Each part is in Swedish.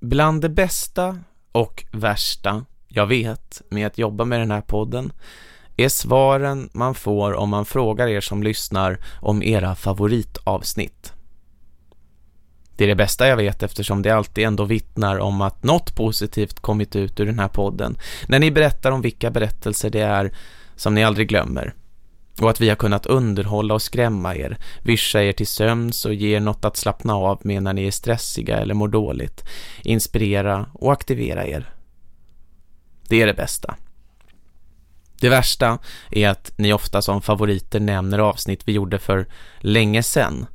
Bland det bästa och värsta jag vet med att jobba med den här podden är svaren man får om man frågar er som lyssnar om era favoritavsnitt. Det är det bästa jag vet eftersom det alltid ändå vittnar om att något positivt kommit ut ur den här podden när ni berättar om vilka berättelser det är som ni aldrig glömmer. Och att vi har kunnat underhålla och skrämma er, vischa er till sömns och ge er något att slappna av med när ni är stressiga eller mår dåligt, inspirera och aktivera er. Det är det bästa. Det värsta är att ni ofta som favoriter nämner avsnitt vi gjorde för länge sedan.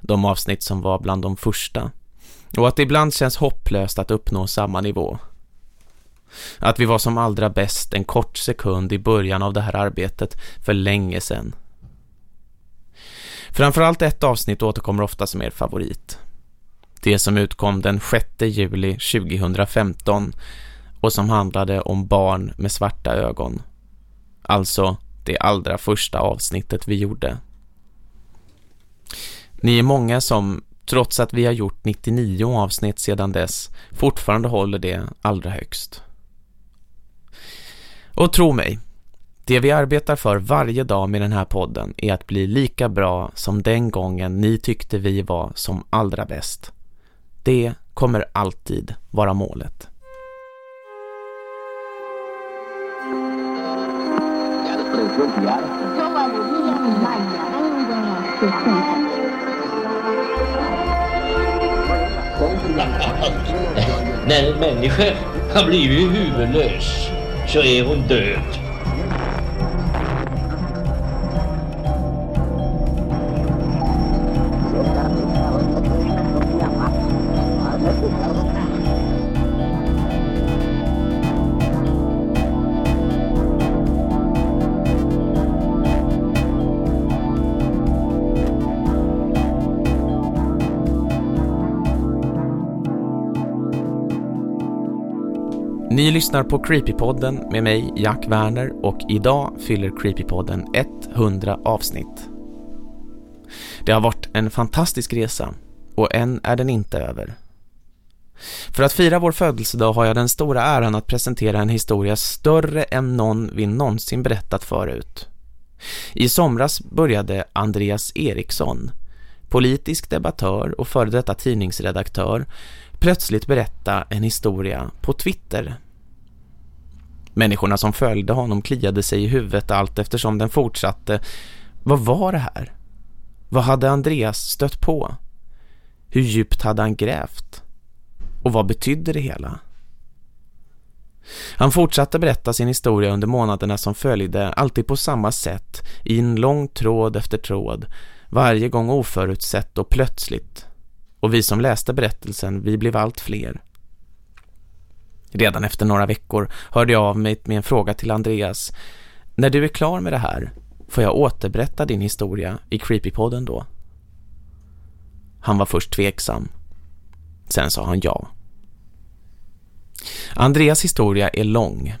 De avsnitt som var bland de första. Och att det ibland känns hopplöst att uppnå samma nivå. Att vi var som allra bäst en kort sekund i början av det här arbetet för länge sedan. Framförallt ett avsnitt återkommer ofta som er favorit. Det som utkom den 6 juli 2015 och som handlade om barn med svarta ögon. Alltså det allra första avsnittet vi gjorde. Ni är många som, trots att vi har gjort 99 avsnitt sedan dess, fortfarande håller det allra högst. Och tro mig, det vi arbetar för varje dag med den här podden är att bli lika bra som den gången ni tyckte vi var som allra bäst. Det kommer alltid vara målet. När en människa har blivit huvudlös så är hon död. Ni lyssnar på Creepypodden med mig, Jack Werner, och idag fyller Creepypodden 100 avsnitt. Det har varit en fantastisk resa, och än är den inte över. För att fira vår födelsedag har jag den stora äran att presentera en historia större än någon vi någonsin berättat förut. I somras började Andreas Eriksson, politisk debattör och före detta tidningsredaktör, plötsligt berätta en historia på Twitter. Människorna som följde honom kliade sig i huvudet allt eftersom den fortsatte. Vad var det här? Vad hade Andreas stött på? Hur djupt hade han grävt? Och vad betydde det hela? Han fortsatte berätta sin historia under månaderna som följde, alltid på samma sätt, i en lång tråd efter tråd, varje gång oförutsett och plötsligt. Och vi som läste berättelsen, vi blev allt fler. Redan efter några veckor hörde jag av mig med en fråga till Andreas. När du är klar med det här, får jag återberätta din historia i Creepypodden då? Han var först tveksam. Sen sa han ja. Andreas historia är lång.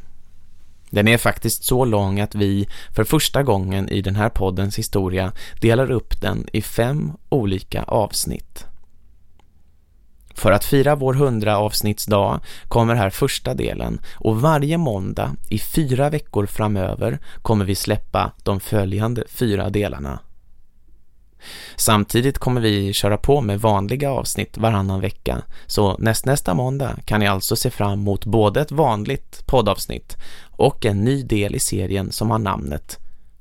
Den är faktiskt så lång att vi för första gången i den här poddens historia delar upp den i fem olika avsnitt. För att fira vår 100 avsnittsdag kommer här första delen och varje måndag i fyra veckor framöver kommer vi släppa de följande fyra delarna. Samtidigt kommer vi köra på med vanliga avsnitt varannan vecka så nästnästa måndag kan ni alltså se fram emot både ett vanligt poddavsnitt och en ny del i serien som har namnet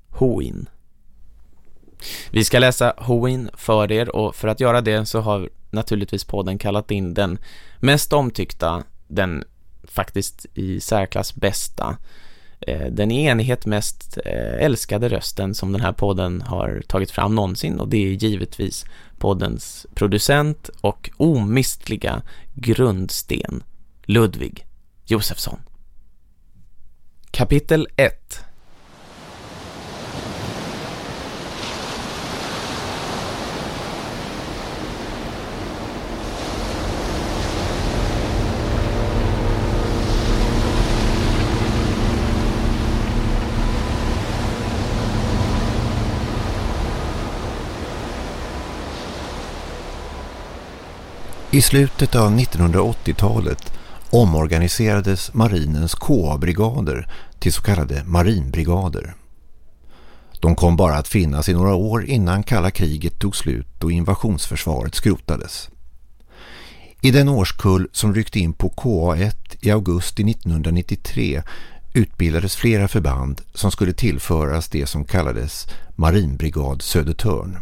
Hoin. Vi ska läsa Hoin för er och för att göra det så har naturligtvis podden kallat in den mest omtyckta, den faktiskt i särklass bästa, eh, den i enighet mest eh, älskade rösten som den här podden har tagit fram någonsin och det är givetvis poddens producent och omistliga grundsten Ludvig Josefsson. Kapitel 1 I slutet av 1980-talet omorganiserades marinens KA-brigader till så kallade marinbrigader. De kom bara att finnas i några år innan kalla kriget tog slut och invasionsförsvaret skrotades. I den årskull som ryckte in på KA1 i augusti 1993 utbildades flera förband som skulle tillföras det som kallades Marinbrigad Södertörn.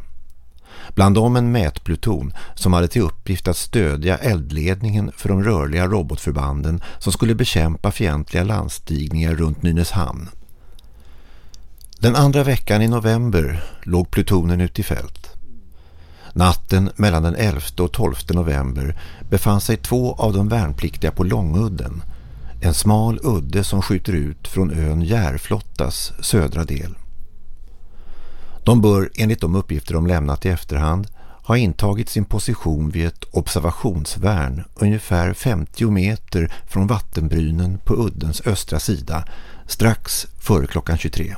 Bland dem en mätpluton som hade till uppgift att stödja eldledningen för de rörliga robotförbanden som skulle bekämpa fientliga landstigningar runt Nynäshamn. Den andra veckan i november låg plutonen ute i fält. Natten mellan den 11 och 12 november befann sig två av de värnpliktiga på Långudden, en smal udde som skjuter ut från ön Järflottas södra del. De bör enligt de uppgifter de lämnat i efterhand ha intagit sin position vid ett observationsvärn ungefär 50 meter från vattenbrynen på uddens östra sida strax före klockan 23.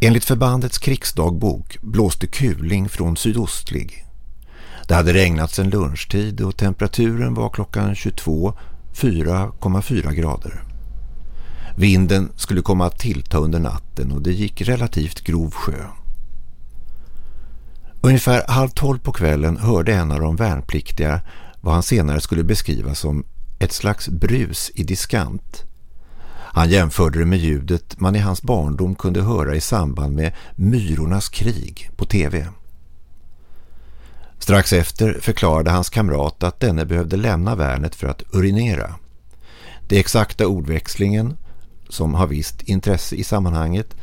Enligt förbandets krigsdagbok blåste kuling från sydostlig. Det hade regnat sedan lunchtid och temperaturen var klockan 22 4,4 grader. Vinden skulle komma att tillta under natten och det gick relativt grov sjö. Ungefär halv tolv på kvällen hörde en av de värnpliktiga vad han senare skulle beskriva som ett slags brus i diskant. Han jämförde det med ljudet man i hans barndom kunde höra i samband med Myrornas krig på tv. Strax efter förklarade hans kamrat att denne behövde lämna värnet för att urinera. Det exakta ordväxlingen, som har visst intresse i sammanhanget,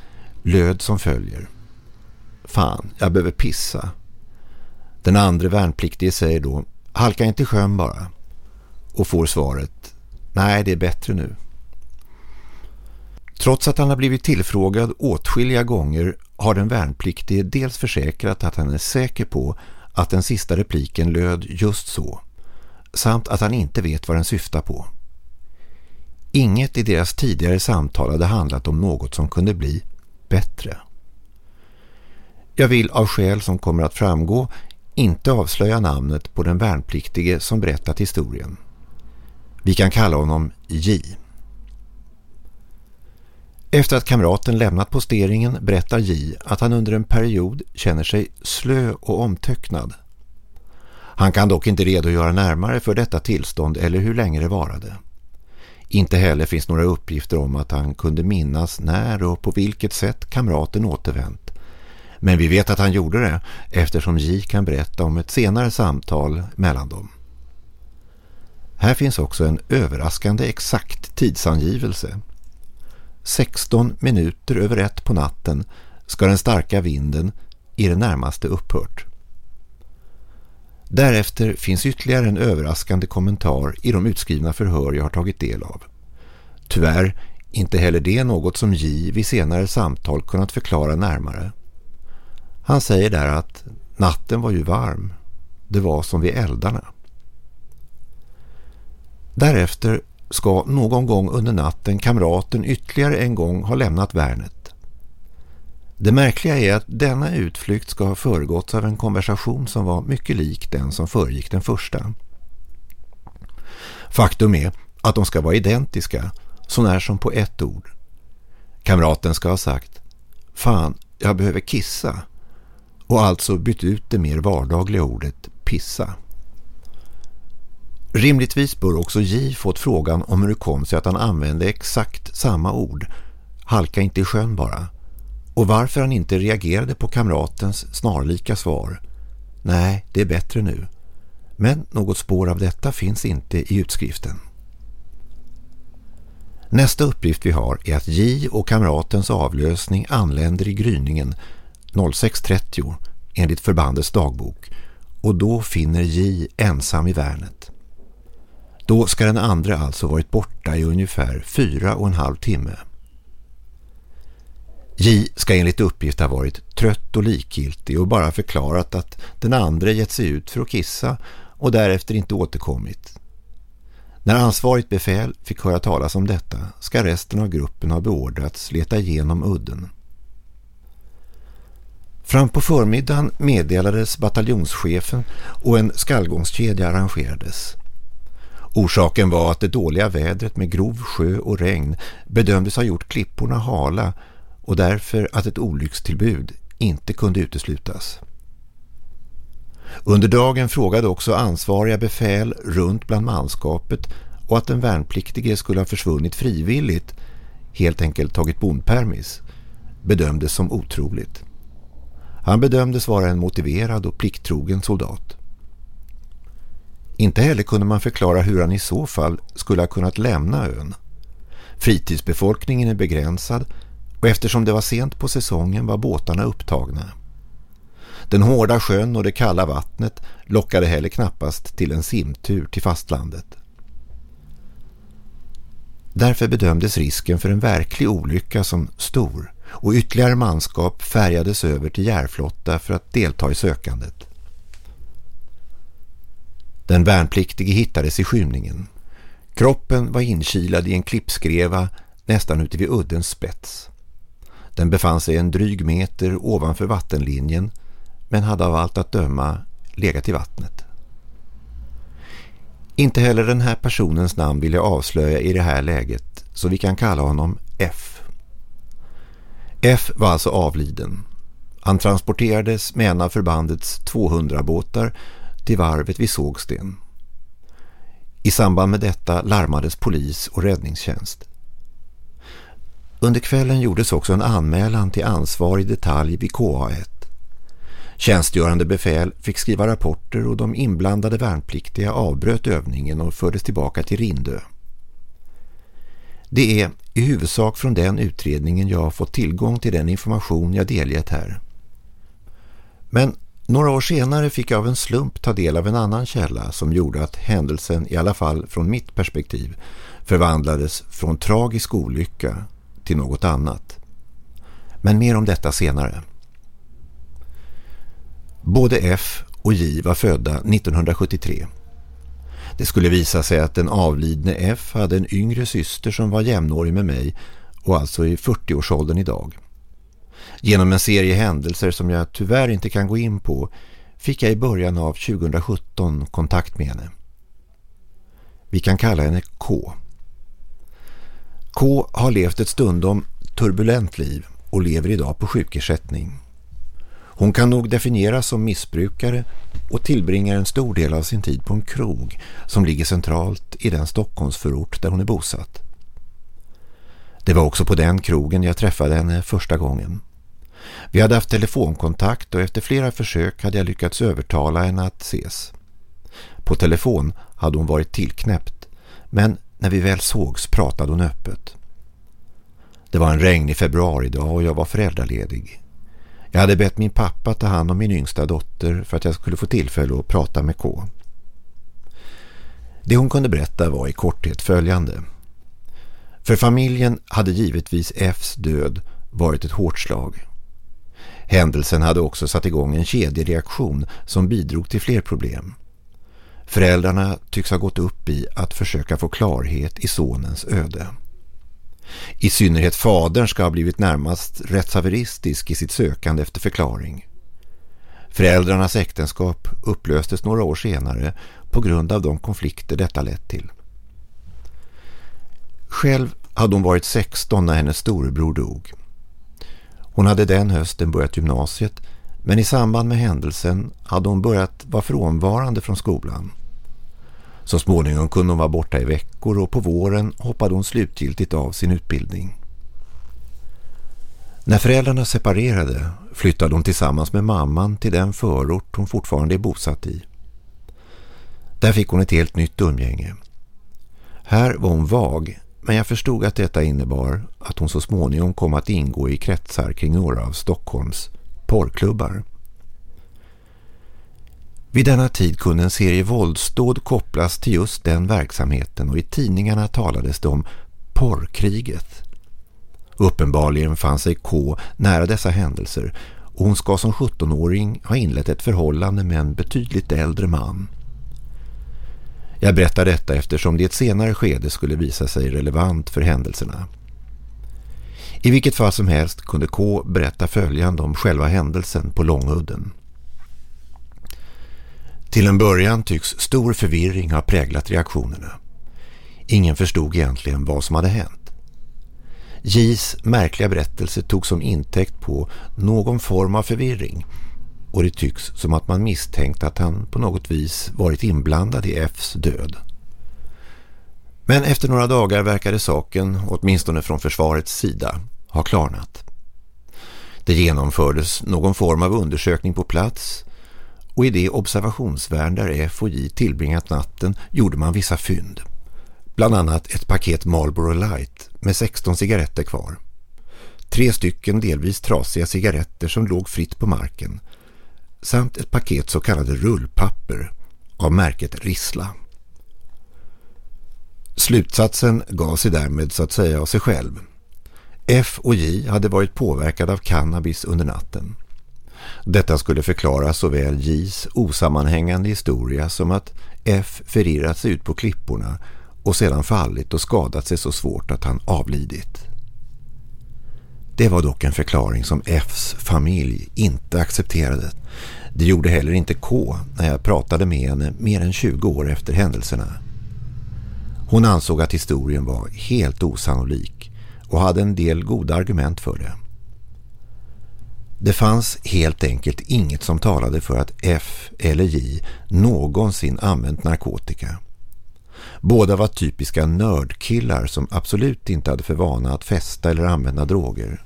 löd som följer. Fan, jag behöver pissa. Den andra värnpliktige säger då, halka inte i sjön bara. Och får svaret, nej det är bättre nu. Trots att han har blivit tillfrågad åtskilliga gånger har den värnpliktige dels försäkrat att han är säker på att den sista repliken löd just så, samt att han inte vet vad den syftar på. Inget i deras tidigare samtal hade handlat om något som kunde bli bättre. Jag vill av skäl som kommer att framgå inte avslöja namnet på den värnpliktige som berättat historien. Vi kan kalla honom J. Efter att kamraten lämnat posteringen berättar J att han under en period känner sig slö och omtöcknad. Han kan dock inte redogöra närmare för detta tillstånd eller hur länge det varade. Inte heller finns några uppgifter om att han kunde minnas när och på vilket sätt kamraten återvänt. Men vi vet att han gjorde det eftersom J kan berätta om ett senare samtal mellan dem. Här finns också en överraskande exakt tidsangivelse 16 minuter över ett på natten ska den starka vinden i det närmaste upphört. Därefter finns ytterligare en överraskande kommentar i de utskrivna förhör jag har tagit del av. Tyvärr inte heller det något som J vid senare samtal kunnat förklara närmare. Han säger där att natten var ju varm. Det var som vid eldarna. Därefter ska någon gång under natten kamraten ytterligare en gång ha lämnat värnet. Det märkliga är att denna utflykt ska ha föregåtts av en konversation som var mycket lik den som föregick den första. Faktum är att de ska vara identiska, så när som på ett ord. Kamraten ska ha sagt Fan, jag behöver kissa och alltså bytt ut det mer vardagliga ordet pissa. Rimligtvis bör också J fått frågan om hur det kom sig att han använde exakt samma ord. Halka inte i sjön bara. Och varför han inte reagerade på kamratens snarlika svar. Nej, det är bättre nu. Men något spår av detta finns inte i utskriften. Nästa uppgift vi har är att J och kamratens avlösning anländer i gryningen 06.30 enligt förbandets dagbok och då finner J ensam i värnet. Då ska den andra alltså varit borta i ungefär fyra och en halv timme. J ska enligt uppgift ha varit trött och likgiltig och bara förklarat att den andra gett sig ut för att kissa och därefter inte återkommit. När ansvarigt befäl fick höra talas om detta ska resten av gruppen ha beordrats leta igenom udden. Fram på förmiddagen meddelades bataljonschefen och en skallgångskedja arrangerades. Orsaken var att det dåliga vädret med grov sjö och regn bedömdes ha gjort klipporna hala och därför att ett olyckstillbud inte kunde uteslutas. Under dagen frågade också ansvariga befäl runt bland manskapet och att den värnpliktige skulle ha försvunnit frivilligt, helt enkelt tagit bondpermis, bedömdes som otroligt. Han bedömdes vara en motiverad och plikttrogen soldat. Inte heller kunde man förklara hur han i så fall skulle ha kunnat lämna ön. Fritidsbefolkningen är begränsad och eftersom det var sent på säsongen var båtarna upptagna. Den hårda sjön och det kalla vattnet lockade heller knappast till en simtur till fastlandet. Därför bedömdes risken för en verklig olycka som stor och ytterligare manskap färgades över till Järflotta för att delta i sökandet. Den värnpliktige hittades i skymningen. Kroppen var inkilad i en klippskreva nästan ute vid uddens spets. Den befann sig en dryg meter ovanför vattenlinjen men hade av allt att döma legat i vattnet. Inte heller den här personens namn vill jag avslöja i det här läget så vi kan kalla honom F. F var alltså avliden. Han transporterades med en av förbandets 200 båtar till varvet vid Sågsten. I samband med detta larmades polis och räddningstjänst. Under kvällen gjordes också en anmälan till ansvarig detalj vid KA1. Tjänstgörande befäl fick skriva rapporter och de inblandade värnpliktiga avbröt övningen och fördes tillbaka till Rindö. Det är i huvudsak från den utredningen jag har fått tillgång till den information jag delgett här. Men några år senare fick jag av en slump ta del av en annan källa som gjorde att händelsen, i alla fall från mitt perspektiv, förvandlades från tragisk olycka till något annat. Men mer om detta senare. Både F och J var födda 1973. Det skulle visa sig att den avlidne F hade en yngre syster som var jämnårig med mig och alltså i 40-årsåldern idag. Genom en serie händelser som jag tyvärr inte kan gå in på fick jag i början av 2017 kontakt med henne. Vi kan kalla henne K. K har levt ett stundom turbulent liv och lever idag på sjukersättning. Hon kan nog definieras som missbrukare och tillbringar en stor del av sin tid på en krog som ligger centralt i den Stockholmsförort där hon är bosatt. Det var också på den krogen jag träffade henne första gången. Vi hade haft telefonkontakt och efter flera försök hade jag lyckats övertala henne att ses. På telefon hade hon varit tillknäppt men när vi väl sågs pratade hon öppet. Det var en regnig februaridag och jag var föräldraledig. Jag hade bett min pappa ta hand om min yngsta dotter för att jag skulle få tillfälle att prata med K. Det hon kunde berätta var i korthet följande. För familjen hade givetvis Fs död varit ett hårt slag. Händelsen hade också satt igång en kedjereaktion som bidrog till fler problem. Föräldrarna tycks ha gått upp i att försöka få klarhet i sonens öde. I synnerhet fadern ska ha blivit närmast rättshaveristisk i sitt sökande efter förklaring. Föräldrarnas äktenskap upplöstes några år senare på grund av de konflikter detta lett till. Själv hade hon varit 16 när hennes storebror dog. Hon hade den hösten börjat gymnasiet men i samband med händelsen hade hon börjat vara frånvarande från skolan. Så småningom kunde hon vara borta i veckor och på våren hoppade hon slutgiltigt av sin utbildning. När föräldrarna separerade flyttade hon tillsammans med mamman till den förort hon fortfarande är bosatt i. Där fick hon ett helt nytt umgänge. Här var hon vag men jag förstod att detta innebar att hon så småningom kom att ingå i kretsar kring några av Stockholms porrklubbar. Vid denna tid kunde en serie våldsdåd kopplas till just den verksamheten och i tidningarna talades det om porrkriget. Uppenbarligen fann sig K nära dessa händelser och hon ska som 17-åring ha inlett ett förhållande med en betydligt äldre man. Jag berättar detta eftersom det i ett senare skede skulle visa sig relevant för händelserna. I vilket fall som helst kunde K berätta följande om själva händelsen på Långudden. Till en början tycks stor förvirring ha präglat reaktionerna. Ingen förstod egentligen vad som hade hänt. J's märkliga berättelse tog som intäkt på någon form av förvirring och det tycks som att man misstänkt att han på något vis varit inblandad i Fs död. Men efter några dagar verkade saken, åtminstone från försvarets sida, ha klarnat. Det genomfördes någon form av undersökning på plats och i det observationsvärn där F och J tillbringat natten gjorde man vissa fynd. Bland annat ett paket Marlboro Light med 16 cigaretter kvar. Tre stycken delvis trasiga cigaretter som låg fritt på marken samt ett paket så kallade rullpapper av märket Rissla. Slutsatsen gav sig därmed så att säga av sig själv. F och J hade varit påverkade av cannabis under natten. Detta skulle förklara såväl J's osammanhängande historia som att F förirrat sig ut på klipporna och sedan fallit och skadat sig så svårt att han avlidit. Det var dock en förklaring som Fs familj inte accepterade. Det gjorde heller inte K när jag pratade med henne mer än 20 år efter händelserna. Hon ansåg att historien var helt osannolik och hade en del goda argument för det. Det fanns helt enkelt inget som talade för att F eller J någonsin använt narkotika. Båda var typiska nördkillar som absolut inte hade för vana att festa eller använda droger.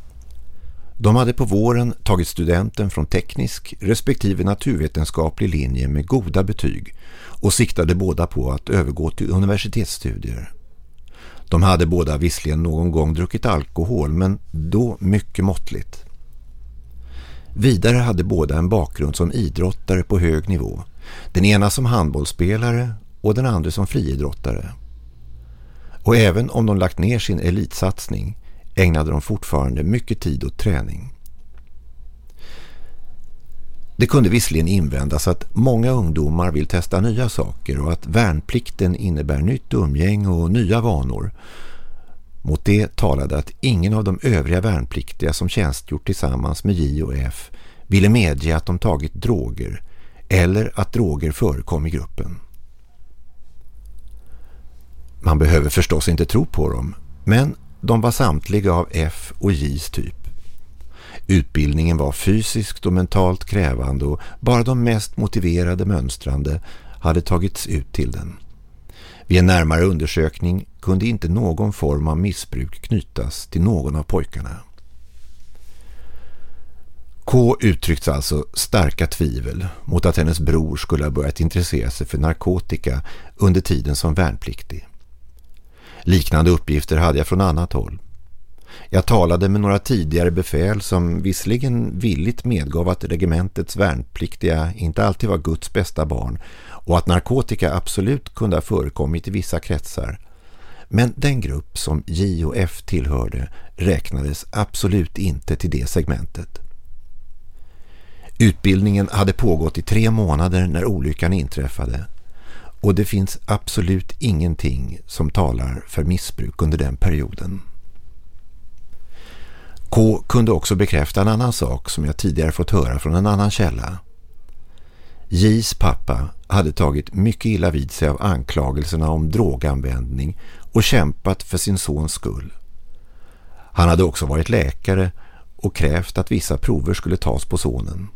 De hade på våren tagit studenten från teknisk respektive naturvetenskaplig linje med goda betyg och siktade båda på att övergå till universitetsstudier. De hade båda visserligen någon gång druckit alkohol men då mycket måttligt. Vidare hade båda en bakgrund som idrottare på hög nivå. Den ena som handbollsspelare och den andra som friidrottare. Och även om de lagt ner sin elitsatsning ägnade de fortfarande mycket tid åt träning. Det kunde visserligen invändas att många ungdomar vill testa nya saker och att värnplikten innebär nytt umgäng och nya vanor. Mot det talade att ingen av de övriga värnpliktiga som tjänstgjort tillsammans med J och F ville medge att de tagit droger eller att droger förekom i gruppen. Man behöver förstås inte tro på dem, men de var samtliga av F och Js typ. Utbildningen var fysiskt och mentalt krävande och bara de mest motiverade mönstrande hade tagits ut till den. Vid en närmare undersökning kunde inte någon form av missbruk knytas till någon av pojkarna. K uttryckte alltså starka tvivel mot att hennes bror skulle ha börjat intressera sig för narkotika under tiden som värnpliktig. Liknande uppgifter hade jag från annat håll. Jag talade med några tidigare befäl som visserligen villigt medgav att regementets värnpliktiga inte alltid var Guds bästa barn och att narkotika absolut kunde ha förekommit i vissa kretsar. Men den grupp som J och F tillhörde räknades absolut inte till det segmentet. Utbildningen hade pågått i tre månader när olyckan inträffade och det finns absolut ingenting som talar för missbruk under den perioden. K kunde också bekräfta en annan sak som jag tidigare fått höra från en annan källa. J's pappa hade tagit mycket illa vid sig av anklagelserna om droganvändning och kämpat för sin sons skull. Han hade också varit läkare och krävt att vissa prover skulle tas på sonen.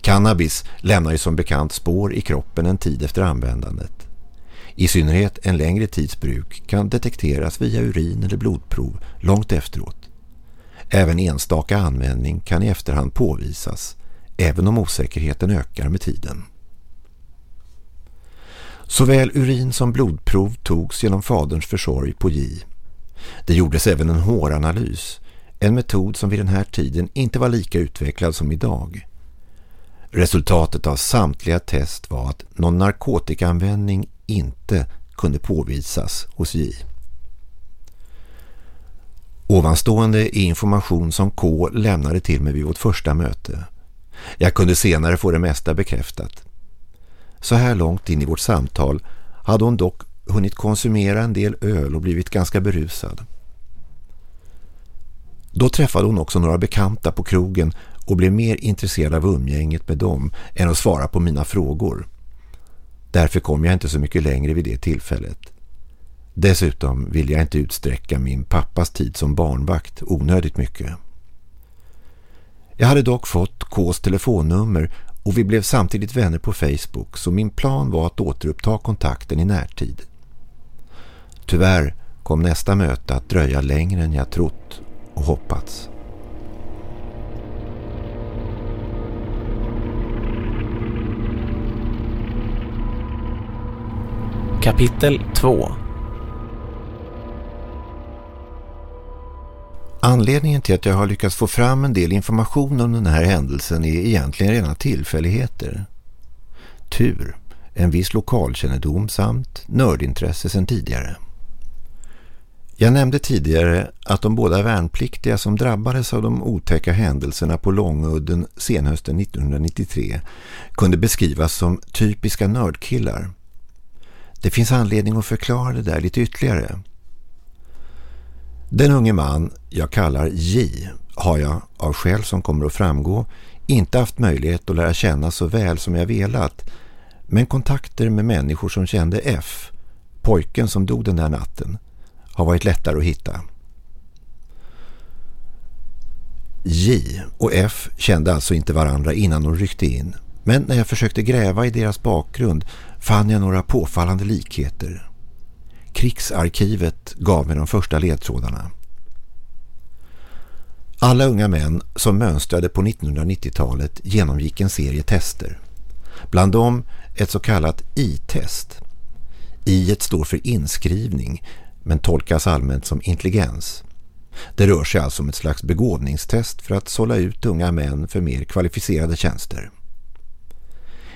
Cannabis lämnar ju som bekant spår i kroppen en tid efter användandet. I synnerhet en längre tids bruk kan detekteras via urin eller blodprov långt efteråt. Även enstaka användning kan i efterhand påvisas, även om osäkerheten ökar med tiden. Såväl urin som blodprov togs genom faderns försorg på J. Det gjordes även en håranalys, en metod som vid den här tiden inte var lika utvecklad som idag. Resultatet av samtliga test var att någon narkotikaanvändning inte kunde påvisas hos J. Ovanstående är information som K lämnade till mig vid vårt första möte. Jag kunde senare få det mesta bekräftat. Så här långt in i vårt samtal hade hon dock hunnit konsumera en del öl och blivit ganska berusad. Då träffade hon också några bekanta på krogen och blev mer intresserad av umgänget med dem än att svara på mina frågor. Därför kom jag inte så mycket längre vid det tillfället. Dessutom vill jag inte utsträcka min pappas tid som barnvakt onödigt mycket. Jag hade dock fått Ks telefonnummer och vi blev samtidigt vänner på Facebook så min plan var att återuppta kontakten i närtid. Tyvärr kom nästa möte att dröja längre än jag trott och hoppats. Kapitel 2 Anledningen till att jag har lyckats få fram en del information om den här händelsen är egentligen rena tillfälligheter. Tur, en viss lokalkännedom samt nördintresse sedan tidigare. Jag nämnde tidigare att de båda värnpliktiga som drabbades av de otäcka händelserna på Långudden senhösten 1993 kunde beskrivas som typiska nördkillar. Det finns anledning att förklara det där lite ytterligare. Den unge man jag kallar J har jag, av skäl som kommer att framgå, inte haft möjlighet att lära känna så väl som jag velat. Men kontakter med människor som kände F, pojken som dog den där natten, har varit lättare att hitta. J och F kände alltså inte varandra innan de ryckte in. Men när jag försökte gräva i deras bakgrund fann jag några påfallande likheter. Krigsarkivet gav mig de första ledtrådarna. Alla unga män som mönstrade på 1990-talet genomgick en serie tester. Bland dem ett så kallat I-test. I står för inskrivning men tolkas allmänt som intelligens. Det rör sig alltså om ett slags begåvningstest för att sålla ut unga män för mer kvalificerade tjänster.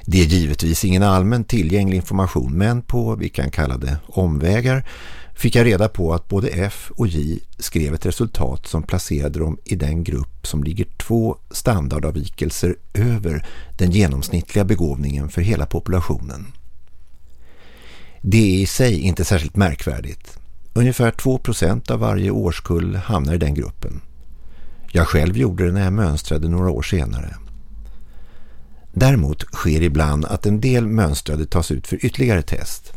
Det är givetvis ingen allmän tillgänglig information men på, vi kan kalla det omvägar, fick jag reda på att både F och J skrev ett resultat som placerade dem i den grupp som ligger två standardavvikelser över den genomsnittliga begåvningen för hela populationen. Det är i sig inte särskilt märkvärdigt. Ungefär 2% av varje årskull hamnar i den gruppen. Jag själv gjorde det när jag mönstrade några år senare. Däremot sker ibland att en del mönstrade tas ut för ytterligare test.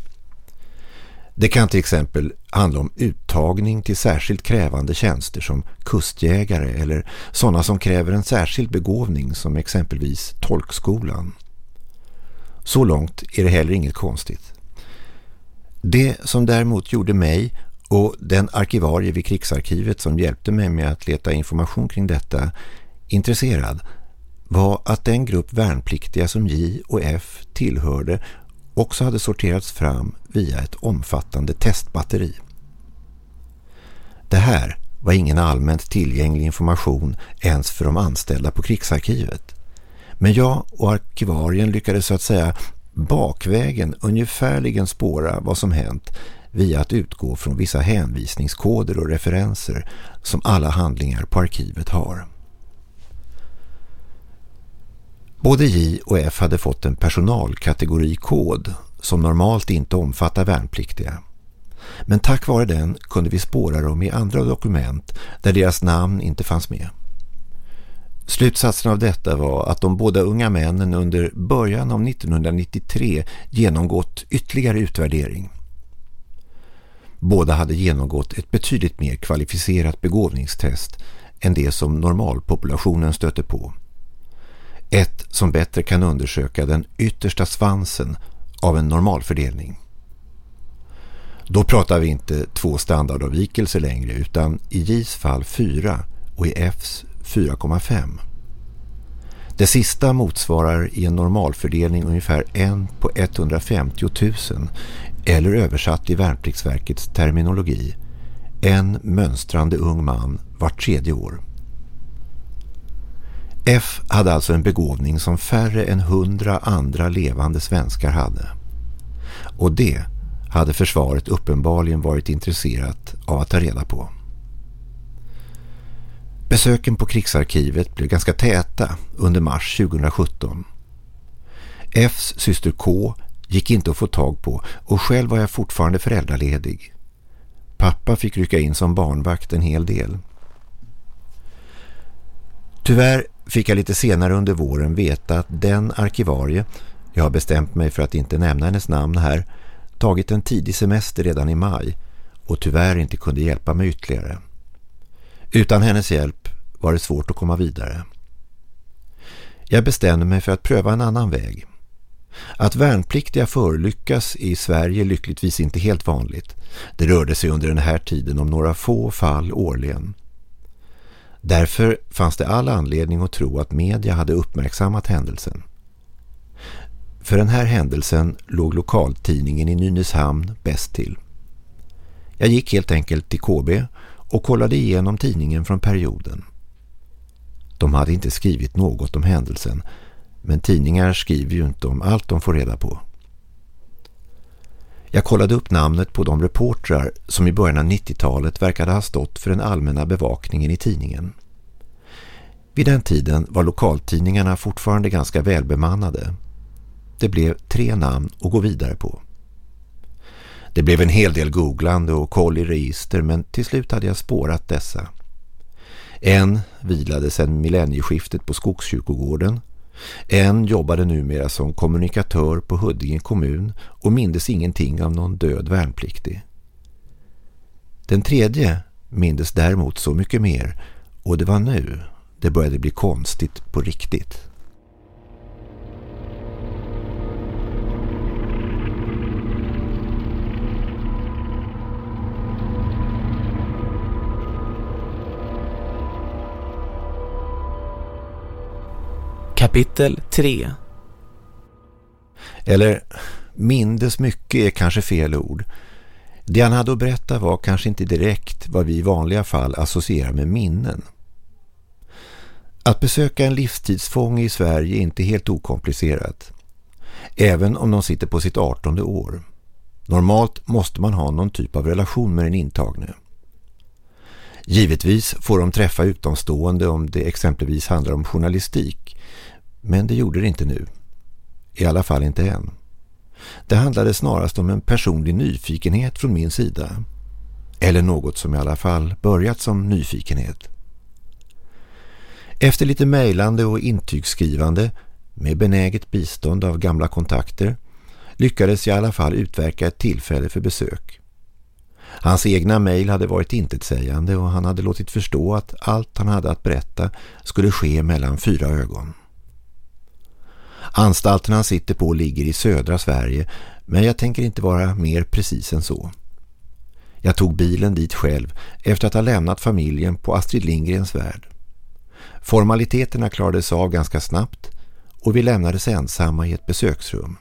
Det kan till exempel handla om uttagning till särskilt krävande tjänster som kustjägare eller sådana som kräver en särskild begåvning som exempelvis tolkskolan. Så långt är det heller inget konstigt. Det som däremot gjorde mig och den arkivarie vid krigsarkivet som hjälpte mig med att leta information kring detta intresserad var att den grupp värnpliktiga som J och F tillhörde också hade sorterats fram via ett omfattande testbatteri. Det här var ingen allmänt tillgänglig information ens för de anställda på krigsarkivet. Men jag och arkivarien lyckades så att säga bakvägen ungefärligen spåra vad som hänt via att utgå från vissa hänvisningskoder och referenser som alla handlingar på arkivet har. Både J och F hade fått en personalkategorikod som normalt inte omfattar värnpliktiga. Men tack vare den kunde vi spåra dem i andra dokument där deras namn inte fanns med. Slutsatsen av detta var att de båda unga männen under början av 1993 genomgått ytterligare utvärdering. Båda hade genomgått ett betydligt mer kvalificerat begåvningstest än det som normalpopulationen stöter på. Ett som bättre kan undersöka den yttersta svansen av en normalfördelning. Då pratar vi inte två standardavvikelser längre utan i J's fall 4 och i F's 4,5. Det sista motsvarar i en normalfördelning ungefär en på 150 000 eller översatt i Värnpliktsverkets terminologi en mönstrande ung man vart tredje år. F hade alltså en begåvning som färre än hundra andra levande svenskar hade. Och det hade försvaret uppenbarligen varit intresserat av att ta reda på. Besöken på krigsarkivet blev ganska täta under mars 2017. Fs syster K gick inte att få tag på och själv var jag fortfarande föräldraledig. Pappa fick rycka in som barnvakt en hel del. Tyvärr fick jag lite senare under våren veta att den arkivarie, jag har bestämt mig för att inte nämna hennes namn här, tagit en tidig semester redan i maj och tyvärr inte kunde hjälpa mig ytterligare. Utan hennes hjälp var det svårt att komma vidare. Jag bestämde mig för att pröva en annan väg. Att värnpliktiga förlyckas i Sverige lyckligtvis inte helt vanligt. Det rörde sig under den här tiden om några få fall årligen. Därför fanns det all anledning att tro att media hade uppmärksammat händelsen. För den här händelsen låg lokaltidningen i Nynäshamn bäst till. Jag gick helt enkelt till KB och kollade igenom tidningen från perioden. De hade inte skrivit något om händelsen men tidningar skriver ju inte om allt de får reda på. Jag kollade upp namnet på de reportrar som i början av 90-talet verkade ha stått för den allmänna bevakningen i tidningen. Vid den tiden var lokaltidningarna fortfarande ganska välbemannade. Det blev tre namn att gå vidare på. Det blev en hel del googlande och koll i register men till slut hade jag spårat dessa. En vilade sedan millennieskiftet på Skogskyrkogården. En jobbade numera som kommunikatör på Huddinge kommun och mindes ingenting av någon död värnpliktig. Den tredje mindes däremot så mycket mer och det var nu det började bli konstigt på riktigt. Kapitel 3 Eller mindes mycket är kanske fel ord. Det han hade att berätta var kanske inte direkt vad vi i vanliga fall associerar med minnen. Att besöka en livstidsfånge i Sverige är inte helt okomplicerat. Även om de sitter på sitt 18 år. Normalt måste man ha någon typ av relation med den intagne. Givetvis får de träffa utomstående om det exempelvis handlar om journalistik. Men det gjorde det inte nu. I alla fall inte än. Det handlade snarast om en personlig nyfikenhet från min sida. Eller något som i alla fall börjat som nyfikenhet. Efter lite mejlande och intygsskrivande med benäget bistånd av gamla kontakter lyckades jag i alla fall utverka ett tillfälle för besök. Hans egna mejl hade varit intetsägande och han hade låtit förstå att allt han hade att berätta skulle ske mellan fyra ögon. Anstalten han sitter på ligger i södra Sverige men jag tänker inte vara mer precis än så. Jag tog bilen dit själv efter att ha lämnat familjen på Astrid Lindgrens värld. Formaliteterna klarades av ganska snabbt och vi lämnades ensamma i ett besöksrum.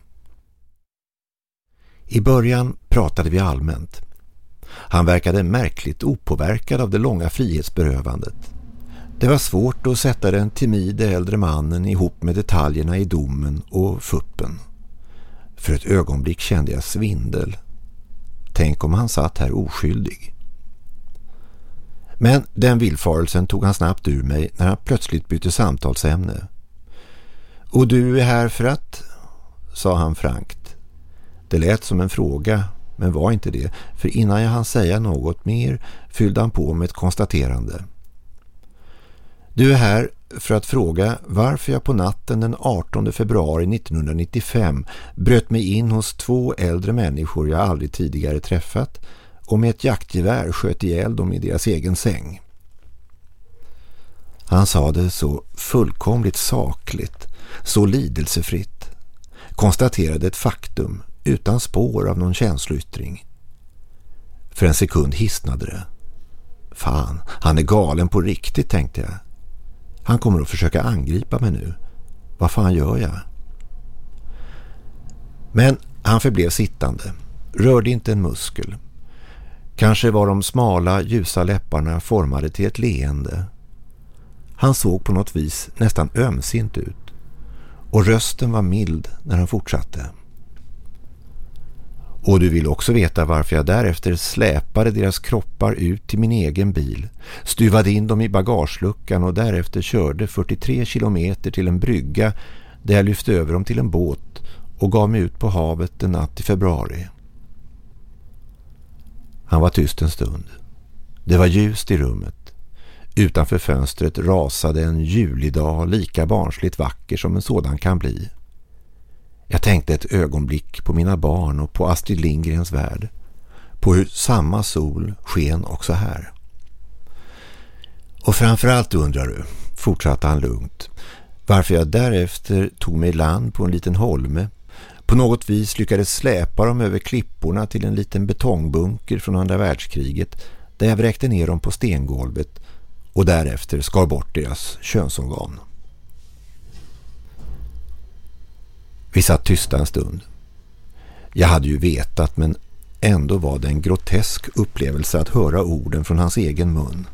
I början pratade vi allmänt. Han verkade märkligt opåverkad av det långa frihetsberövandet. Det var svårt att sätta den timide äldre mannen ihop med detaljerna i domen och fuppen. För ett ögonblick kände jag svindel. Tänk om han satt här oskyldig. Men den villfarelsen tog han snabbt ur mig när han plötsligt bytte samtalsämne. Och du är här för att, sa han frankt. Det lät som en fråga, men var inte det, för innan jag hann säga något mer fyllde han på med ett konstaterande. Du är här för att fråga varför jag på natten den 18 februari 1995 bröt mig in hos två äldre människor jag aldrig tidigare träffat och med ett jaktgevär sköt ihjäl dem i deras egen säng. Han sa det så fullkomligt sakligt, så lidelsefritt. Konstaterade ett faktum utan spår av någon känsloyttring. För en sekund hisnade det. Fan, han är galen på riktigt tänkte jag. Han kommer att försöka angripa mig nu. Vad fan gör jag? Men han förblev sittande. Rörde inte en muskel. Kanske var de smala, ljusa läpparna formade till ett leende. Han såg på något vis nästan ömsint ut. Och rösten var mild när han fortsatte. Och du vill också veta varför jag därefter släpade deras kroppar ut till min egen bil, stuvade in dem i bagageluckan och därefter körde 43 kilometer till en brygga där jag lyfte över dem till en båt och gav mig ut på havet en natt i februari. Han var tyst en stund. Det var ljust i rummet. Utanför fönstret rasade en julidag lika barnsligt vacker som en sådan kan bli. Jag tänkte ett ögonblick på mina barn och på Astrid Lindgrens värld. På hur samma sol sken också här. Och framförallt undrar du, fortsatte han lugnt, varför jag därefter tog mig land på en liten holme. På något vis lyckades släpa dem över klipporna till en liten betongbunker från andra världskriget där jag vräkte ner dem på stengolvet och därefter skar bort deras könsorgan. Vi satt tysta en stund. Jag hade ju vetat men ändå var det en grotesk upplevelse att höra orden från hans egen mun.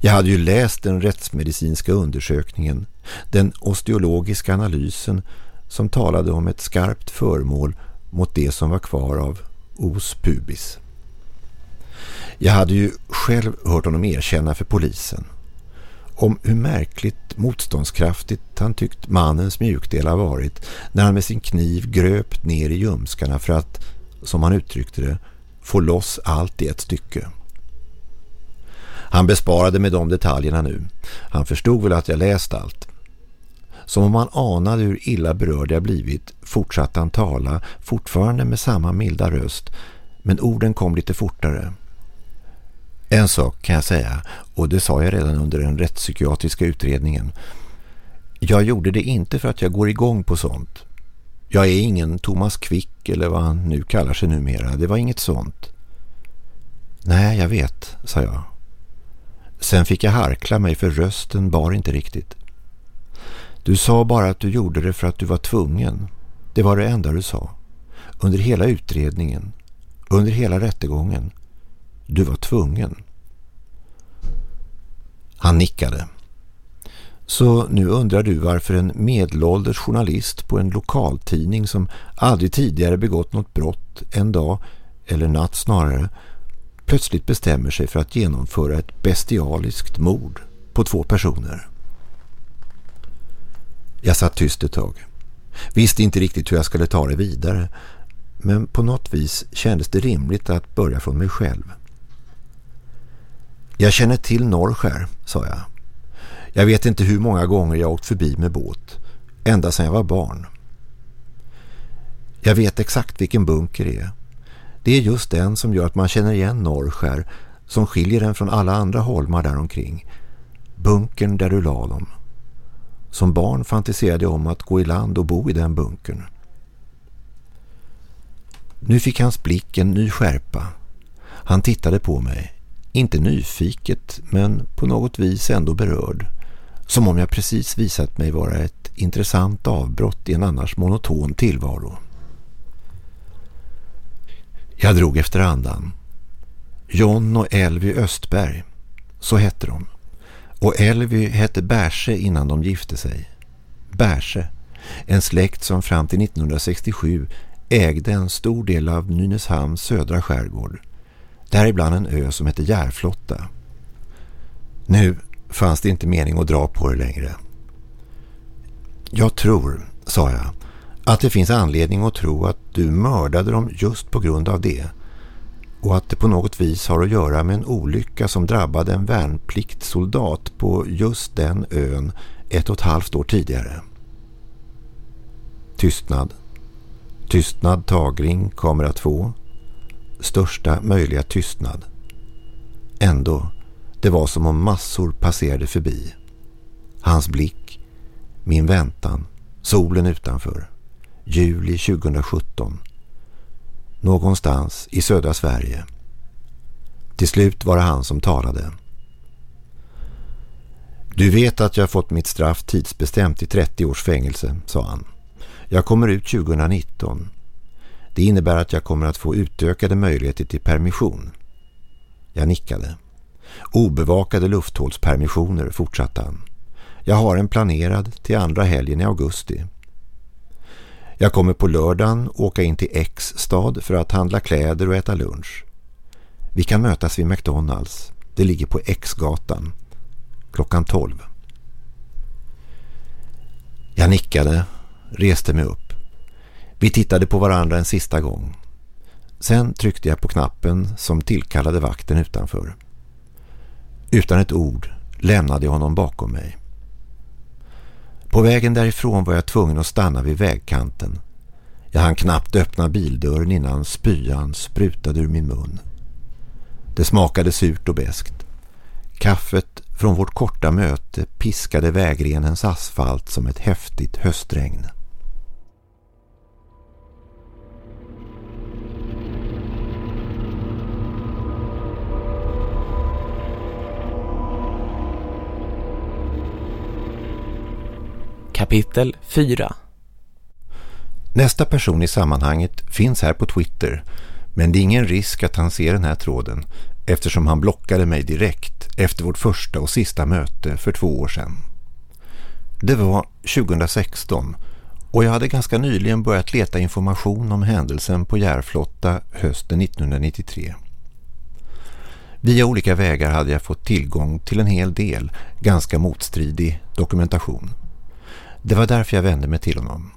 Jag hade ju läst den rättsmedicinska undersökningen, den osteologiska analysen som talade om ett skarpt förmål mot det som var kvar av os pubis. Jag hade ju själv hört honom erkänna för polisen om hur märkligt motståndskraftigt han tyckt mannens mjukdelar varit när han med sin kniv gröpt ner i ljumskarna för att, som han uttryckte det, få loss allt i ett stycke. Han besparade med de detaljerna nu. Han förstod väl att jag läst allt. Som om han anade hur illa berörd jag blivit fortsatte han tala, fortfarande med samma milda röst, men orden kom lite fortare. En sak kan jag säga, och det sa jag redan under den rättspsykiatriska utredningen. Jag gjorde det inte för att jag går igång på sånt. Jag är ingen Thomas Quick eller vad han nu kallar sig numera. Det var inget sånt. Nej, jag vet, sa jag. Sen fick jag harkla mig för rösten bar inte riktigt. Du sa bara att du gjorde det för att du var tvungen. Det var det enda du sa. Under hela utredningen. Under hela rättegången. Du var tvungen. Han nickade. Så nu undrar du varför en medelålders journalist på en lokaltidning som aldrig tidigare begått något brott en dag, eller natt snarare, plötsligt bestämmer sig för att genomföra ett bestialiskt mord på två personer. Jag satt tyst ett tag. Visste inte riktigt hur jag skulle ta det vidare men på något vis kändes det rimligt att börja från mig själv. Jag känner till Norrskär, sa jag. Jag vet inte hur många gånger jag åkt förbi med båt, ända sedan jag var barn. Jag vet exakt vilken bunker det är. Det är just den som gör att man känner igen Norrskär som skiljer den från alla andra holmar däromkring. Bunkern där du la dem. Som barn fantiserade jag om att gå i land och bo i den bunkern. Nu fick hans blick en ny skärpa. Han tittade på mig. Inte nyfiket men på något vis ändå berörd. Som om jag precis visat mig vara ett intressant avbrott i en annars monoton tillvaro. Jag drog efter andan. John och Elvy Östberg, så hette de. Och Elvy hette Bärse innan de gifte sig. Bärse, en släkt som fram till 1967 ägde en stor del av Nynäshamns södra skärgård. Däribland en ö som hette Järflotta. Nu fanns det inte mening att dra på det längre. Jag tror, sa jag, att det finns anledning att tro att du mördade dem just på grund av det och att det på något vis har att göra med en olycka som drabbade en värnpliktssoldat på just den ön ett och ett halvt år tidigare. Tystnad. Tystnad Tagring kommer att få. Största möjliga tystnad. Ändå, det var som om massor passerade förbi. Hans blick, min väntan, solen utanför juli 2017. Någonstans i södra Sverige. Till slut var det han som talade. Du vet att jag fått mitt straff tidsbestämt i 30 års fängelse, sa han. Jag kommer ut 2019. Det innebär att jag kommer att få utökade möjligheter till permission. Jag nickade. Obevakade lufthålspermissioner, fortsatte han. Jag har en planerad till andra helgen i augusti. Jag kommer på lördagen åka in till X stad för att handla kläder och äta lunch. Vi kan mötas vid McDonalds. Det ligger på X-gatan. Klockan 12. Jag nickade, reste mig upp. Vi tittade på varandra en sista gång. Sen tryckte jag på knappen som tillkallade vakten utanför. Utan ett ord lämnade jag honom bakom mig. På vägen därifrån var jag tvungen att stanna vid vägkanten. Jag hann knappt öppna bildörren innan spyan sprutade ur min mun. Det smakade surt och beskt. Kaffet från vårt korta möte piskade vägrenens asfalt som ett häftigt höstregn. Kapitel 4 Nästa person i sammanhanget finns här på Twitter men det är ingen risk att han ser den här tråden eftersom han blockade mig direkt efter vårt första och sista möte för två år sedan. Det var 2016 och jag hade ganska nyligen börjat leta information om händelsen på Järflotta hösten 1993. Via olika vägar hade jag fått tillgång till en hel del ganska motstridig dokumentation. Det var därför jag vände mig till honom.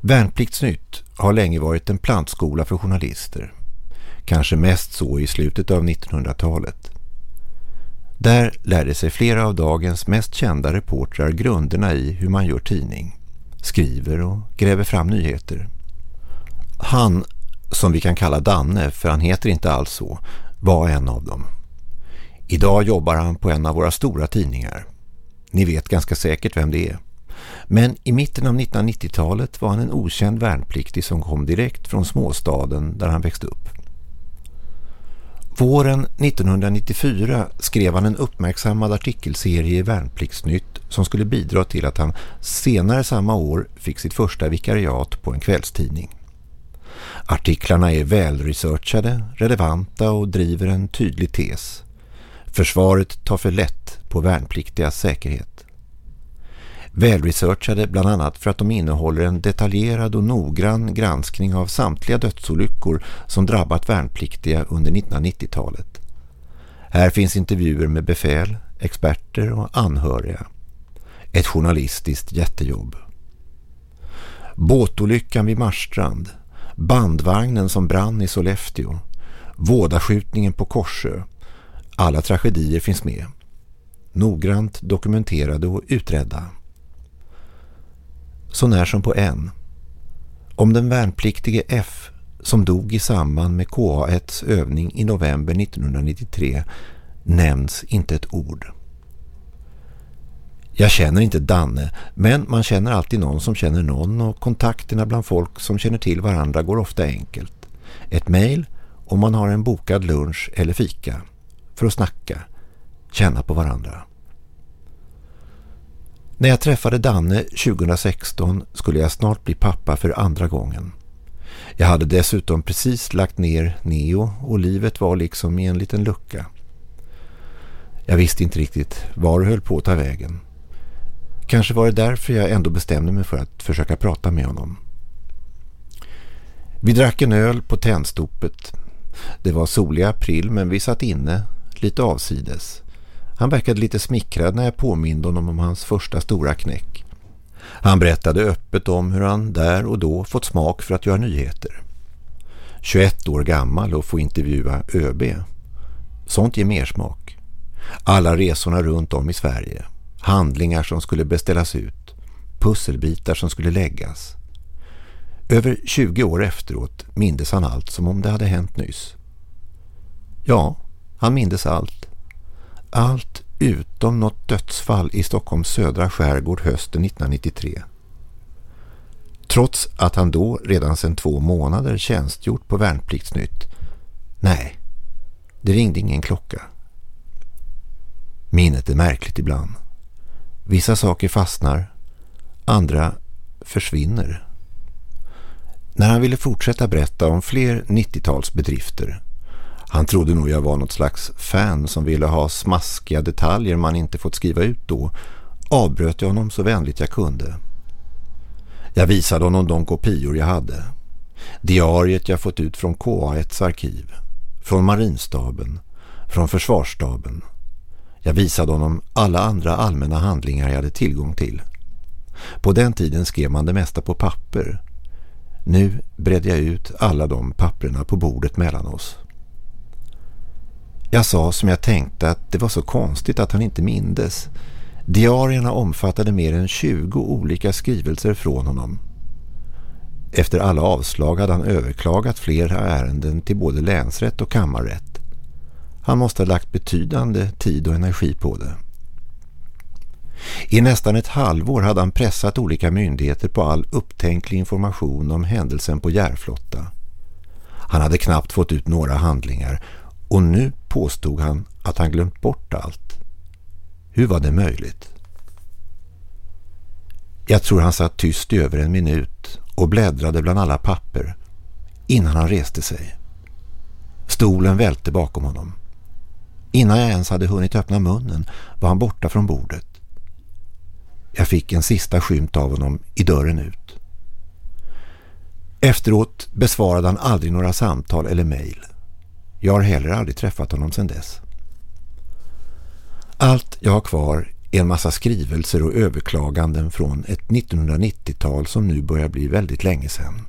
Värnpliktsnytt har länge varit en plantskola för journalister. Kanske mest så i slutet av 1900-talet. Där lärde sig flera av dagens mest kända reportrar grunderna i hur man gör tidning, skriver och gräver fram nyheter. Han, som vi kan kalla Danne för han heter inte alls så, var en av dem. Idag jobbar han på en av våra stora tidningar. Ni vet ganska säkert vem det är. Men i mitten av 1990-talet var han en okänd värnpliktig som kom direkt från småstaden där han växte upp. Våren 1994 skrev han en uppmärksammad artikelserie i Värnpliktsnytt som skulle bidra till att han senare samma år fick sitt första vikariat på en kvällstidning. Artiklarna är välresearchade, relevanta och driver en tydlig tes. Försvaret tar för lätt på värnpliktigas säkerhet. Välresearchade bland annat för att de innehåller en detaljerad och noggrann granskning av samtliga dödsolyckor som drabbat värnpliktiga under 1990-talet. Här finns intervjuer med befäl, experter och anhöriga. Ett journalistiskt jättejobb. Båtolyckan vid Marstrand, bandvagnen som brann i Sollefteå, vådaskjutningen på Korsö. Alla tragedier finns med. Noggrant dokumenterade och utredda så när som på en. Om den värnpliktige F som dog i samband med KA1s övning i november 1993 nämns inte ett ord. Jag känner inte Danne, men man känner alltid någon som känner någon och kontakterna bland folk som känner till varandra går ofta enkelt. Ett mejl om man har en bokad lunch eller fika för att snacka, känna på varandra. När jag träffade Danne 2016 skulle jag snart bli pappa för andra gången. Jag hade dessutom precis lagt ner Neo och livet var liksom i en liten lucka. Jag visste inte riktigt var det höll på att ta vägen. Kanske var det därför jag ändå bestämde mig för att försöka prata med honom. Vi drack en öl på tändstopet. Det var solig april men vi satt inne, lite avsides. Han verkade lite smickrad när jag påminde honom om hans första stora knäck. Han berättade öppet om hur han där och då fått smak för att göra nyheter. 21 år gammal och få intervjua ÖB. Sånt ger mer smak. Alla resorna runt om i Sverige. Handlingar som skulle beställas ut. Pusselbitar som skulle läggas. Över 20 år efteråt mindes han allt som om det hade hänt nyss. Ja, han mindes allt. Allt utom något dödsfall i Stockholms södra skärgård hösten 1993. Trots att han då redan sedan två månader tjänstgjort på värnpliktsnytt. Nej, det ringde ingen klocka. Minnet är märkligt ibland. Vissa saker fastnar, andra försvinner. När han ville fortsätta berätta om fler 90-talsbedrifter han trodde nog jag var något slags fan som ville ha smaskiga detaljer man inte fått skriva ut då. Avbröt jag honom så vänligt jag kunde. Jag visade honom de kopior jag hade. Diariet jag fått ut från KA1s arkiv. Från marinstaben. Från försvarsstaben. Jag visade honom alla andra allmänna handlingar jag hade tillgång till. På den tiden skrev man det mesta på papper. Nu bredde jag ut alla de papperna på bordet mellan oss. Jag sa som jag tänkte att det var så konstigt att han inte mindes. Diarierna omfattade mer än 20 olika skrivelser från honom. Efter alla avslag hade han överklagat flera ärenden till både länsrätt och kammarrätt. Han måste ha lagt betydande tid och energi på det. I nästan ett halvår hade han pressat olika myndigheter på all upptänklig information om händelsen på Järflotta. Han hade knappt fått ut några handlingar och nu påstod han att han glömt bort allt. Hur var det möjligt? Jag tror han satt tyst i över en minut och bläddrade bland alla papper innan han reste sig. Stolen välte bakom honom. Innan jag ens hade hunnit öppna munnen var han borta från bordet. Jag fick en sista skymt av honom i dörren ut. Efteråt besvarade han aldrig några samtal eller mejl. Jag har heller aldrig träffat honom sedan dess. Allt jag har kvar är en massa skrivelser och överklaganden från ett 1990-tal som nu börjar bli väldigt länge sedan.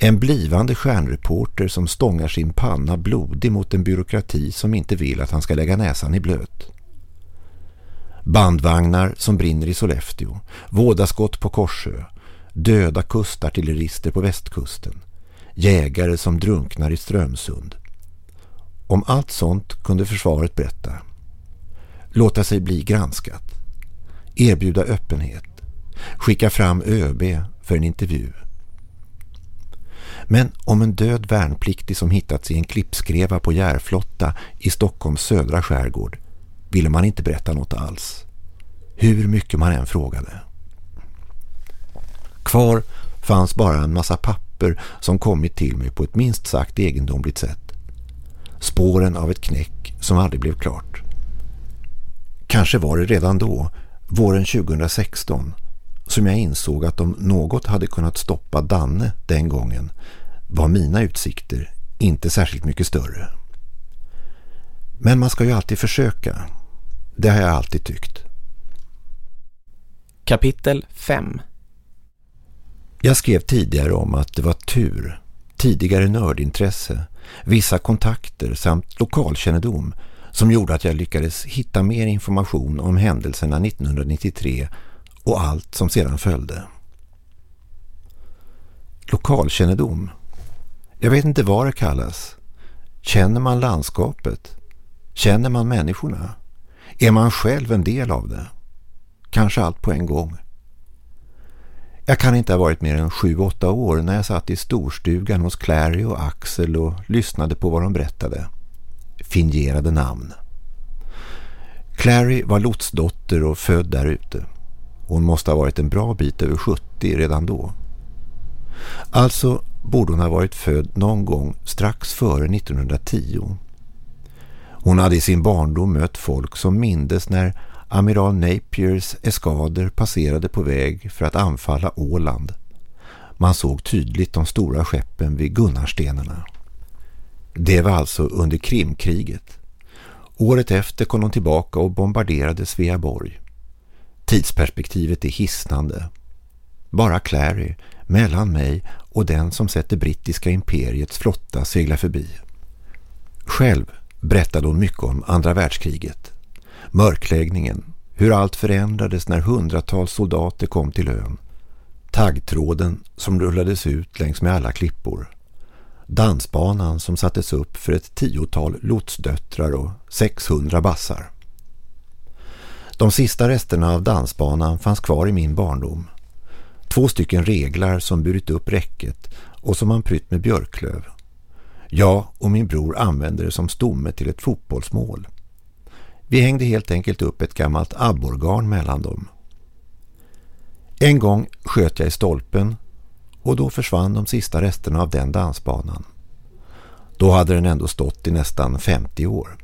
En blivande stjärnreporter som stångar sin panna blodig mot en byråkrati som inte vill att han ska lägga näsan i blöt. Bandvagnar som brinner i Sollefteå, vådaskott på Korsö, döda kustartillerister på västkusten, jägare som drunknar i Strömsund. Om allt sånt kunde försvaret berätta. Låta sig bli granskat. Erbjuda öppenhet. Skicka fram ÖB för en intervju. Men om en död värnpliktig som hittats i en klippskreva på Järflotta i Stockholms södra skärgård ville man inte berätta något alls. Hur mycket man än frågade. Kvar fanns bara en massa papper som kommit till mig på ett minst sagt egendomligt sätt. Spåren av ett knäck som aldrig blev klart. Kanske var det redan då, våren 2016, som jag insåg att om något hade kunnat stoppa Danne den gången var mina utsikter inte särskilt mycket större. Men man ska ju alltid försöka. Det har jag alltid tyckt. Kapitel 5 Jag skrev tidigare om att det var tur, tidigare nördintresse, vissa kontakter samt lokalkännedom som gjorde att jag lyckades hitta mer information om händelserna 1993 och allt som sedan följde. Lokalkännedom. Jag vet inte vad det kallas. Känner man landskapet? Känner man människorna? Är man själv en del av det? Kanske allt på en gång. Jag kan inte ha varit mer än sju, åtta år när jag satt i storstugan hos Clary och Axel och lyssnade på vad de berättade. Fingerade namn. Clary var lotsdotter och född där ute. Hon måste ha varit en bra bit över 70 redan då. Alltså borde hon ha varit född någon gång strax före 1910. Hon hade i sin barndom mött folk som mindes när amiral Napiers eskader passerade på väg för att anfalla Åland. Man såg tydligt de stora skeppen vid Gunnarstenarna. Det var alltså under Krimkriget. Året efter kom de tillbaka och bombarderade Sveaborg. Tidsperspektivet är hisnande. Bara Clary, mellan mig och den som sett det brittiska imperiets flotta segla förbi. Själv berättade hon mycket om andra världskriget. Mörkläggningen, hur allt förändrades när hundratals soldater kom till ön. Taggtråden som rullades ut längs med alla klippor. Dansbanan som sattes upp för ett tiotal lotsdöttrar och 600 bassar. De sista resterna av dansbanan fanns kvar i min barndom. Två stycken reglar som burit upp räcket och som man prytt med björklöv. Jag och min bror använde det som stomme till ett fotbollsmål. Vi hängde helt enkelt upp ett gammalt abborgarn mellan dem. En gång sköt jag i stolpen och då försvann de sista resterna av den dansbanan. Då hade den ändå stått i nästan 50 år.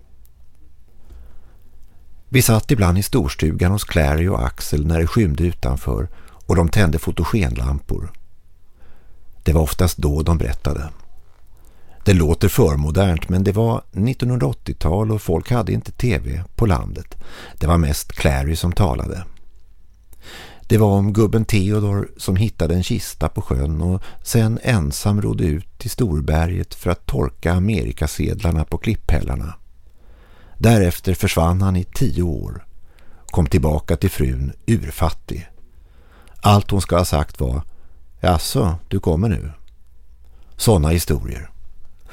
Vi satt ibland i storstugan hos Clary och Axel när det skymde utanför och de tände fotogenlampor. Det var oftast då de berättade. Det låter förmodernt men det var 1980-tal och folk hade inte tv på landet. Det var mest Clary som talade. Det var om gubben Theodor som hittade en kista på sjön och sen ensam rodde ut till Storberget för att torka Amerikasedlarna på klipphällarna. Därefter försvann han i tio år. Kom tillbaka till frun urfattig. Allt hon ska ha sagt var Jaså, du kommer nu. Sådana historier.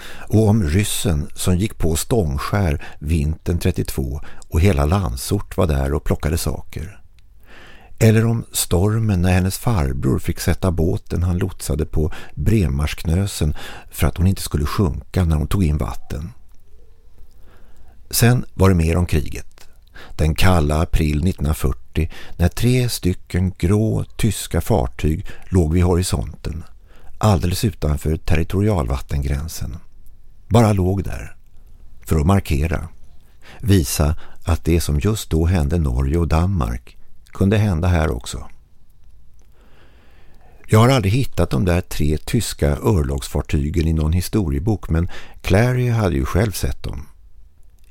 Och om ryssen som gick på stångskär vintern 32 och hela landsort var där och plockade saker. Eller om stormen när hennes farbror fick sätta båten han lotsade på Bremarsknösen för att hon inte skulle sjunka när hon tog in vatten. Sen var det mer om kriget. Den kalla april 1940 när tre stycken grå tyska fartyg låg vid horisonten alldeles utanför territorialvattengränsen. Bara låg där för att markera. Visa att det som just då hände Norge och Danmark kunde hända här också. Jag har aldrig hittat de där tre tyska örlogsfartygen i någon historiebok men Clary hade ju själv sett dem.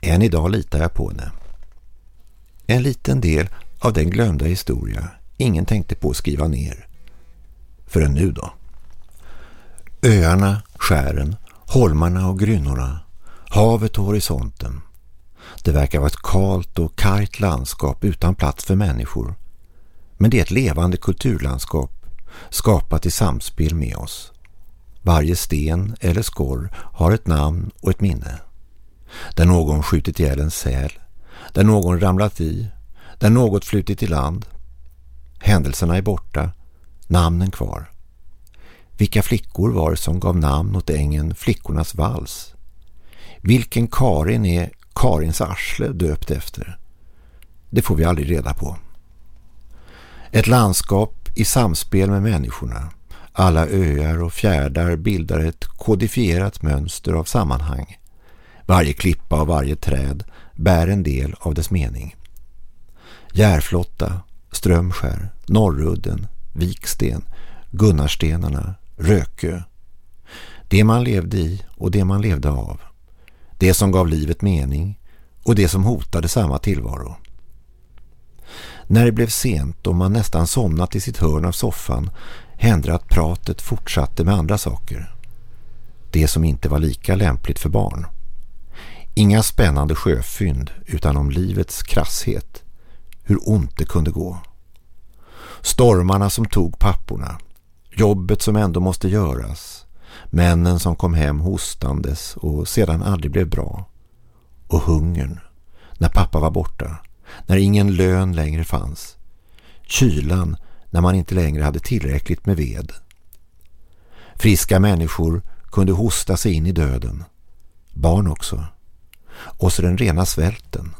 Än idag litar jag på henne. En liten del av den glömda historia ingen tänkte på att skriva ner. Förrän nu då. Öarna, skären, holmarna och grynnorna, havet och horisonten. Det verkar vara ett kalt och kargt landskap utan plats för människor. Men det är ett levande kulturlandskap skapat i samspel med oss. Varje sten eller skorr har ett namn och ett minne. Där någon skjutit ihjäl en säl, där någon ramlat i, där något flutit i land. Händelserna är borta, namnen kvar. Vilka flickor var det som gav namn åt ängen Flickornas vals? Vilken Karin är Karins arsle döpt efter? Det får vi aldrig reda på. Ett landskap i samspel med människorna. Alla öar och fjärdar bildar ett kodifierat mönster av sammanhang. Varje klippa och varje träd bär en del av dess mening. Järflotta, Strömskär, Norrudden, Viksten, Gunnarstenarna, Rökö. Det man levde i och det man levde av. Det som gav livet mening och det som hotade samma tillvaro. När det blev sent och man nästan somnat i sitt hörn av soffan hände att pratet fortsatte med andra saker. Det som inte var lika lämpligt för barn. Inga spännande sjöfynd utan om livets krasshet. Hur ont det kunde gå. Stormarna som tog papporna. Jobbet som ändå måste göras. Männen som kom hem hostandes och sedan aldrig blev bra. Och hungern. När pappa var borta. När ingen lön längre fanns. Kylan när man inte längre hade tillräckligt med ved. Friska människor kunde hosta sig in i döden. Barn också. Och så den rena svälten.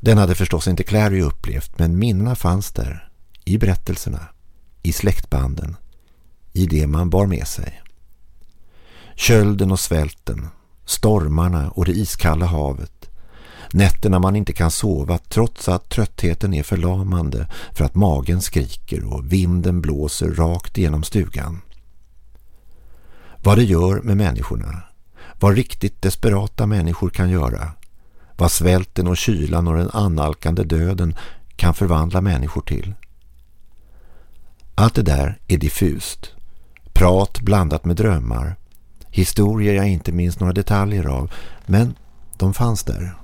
Den hade förstås inte Clary upplevt men minnena fanns där. I berättelserna i släktbanden, i det man bar med sig. Kölden och svälten, stormarna och det iskalla havet, nätterna man inte kan sova trots att tröttheten är förlamande för att magen skriker och vinden blåser rakt genom stugan. Vad det gör med människorna, vad riktigt desperata människor kan göra, vad svälten och kylan och den annalkande döden kan förvandla människor till. Allt det där är diffust. Prat blandat med drömmar. Historier jag inte minns några detaljer av, men de fanns där.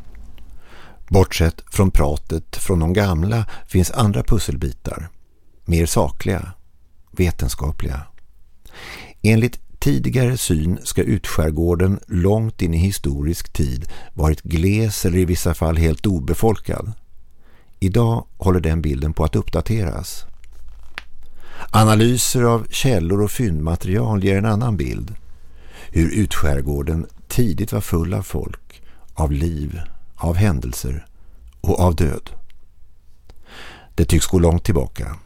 Bortsett från pratet från de gamla finns andra pusselbitar. Mer sakliga, vetenskapliga. Enligt tidigare syn ska utskärgården långt in i historisk tid varit gles eller i vissa fall helt obefolkad. Idag håller den bilden på att uppdateras. Analyser av källor och fyndmaterial ger en annan bild. Hur utskärgården tidigt var full av folk, av liv, av händelser och av död. Det tycks gå långt tillbaka.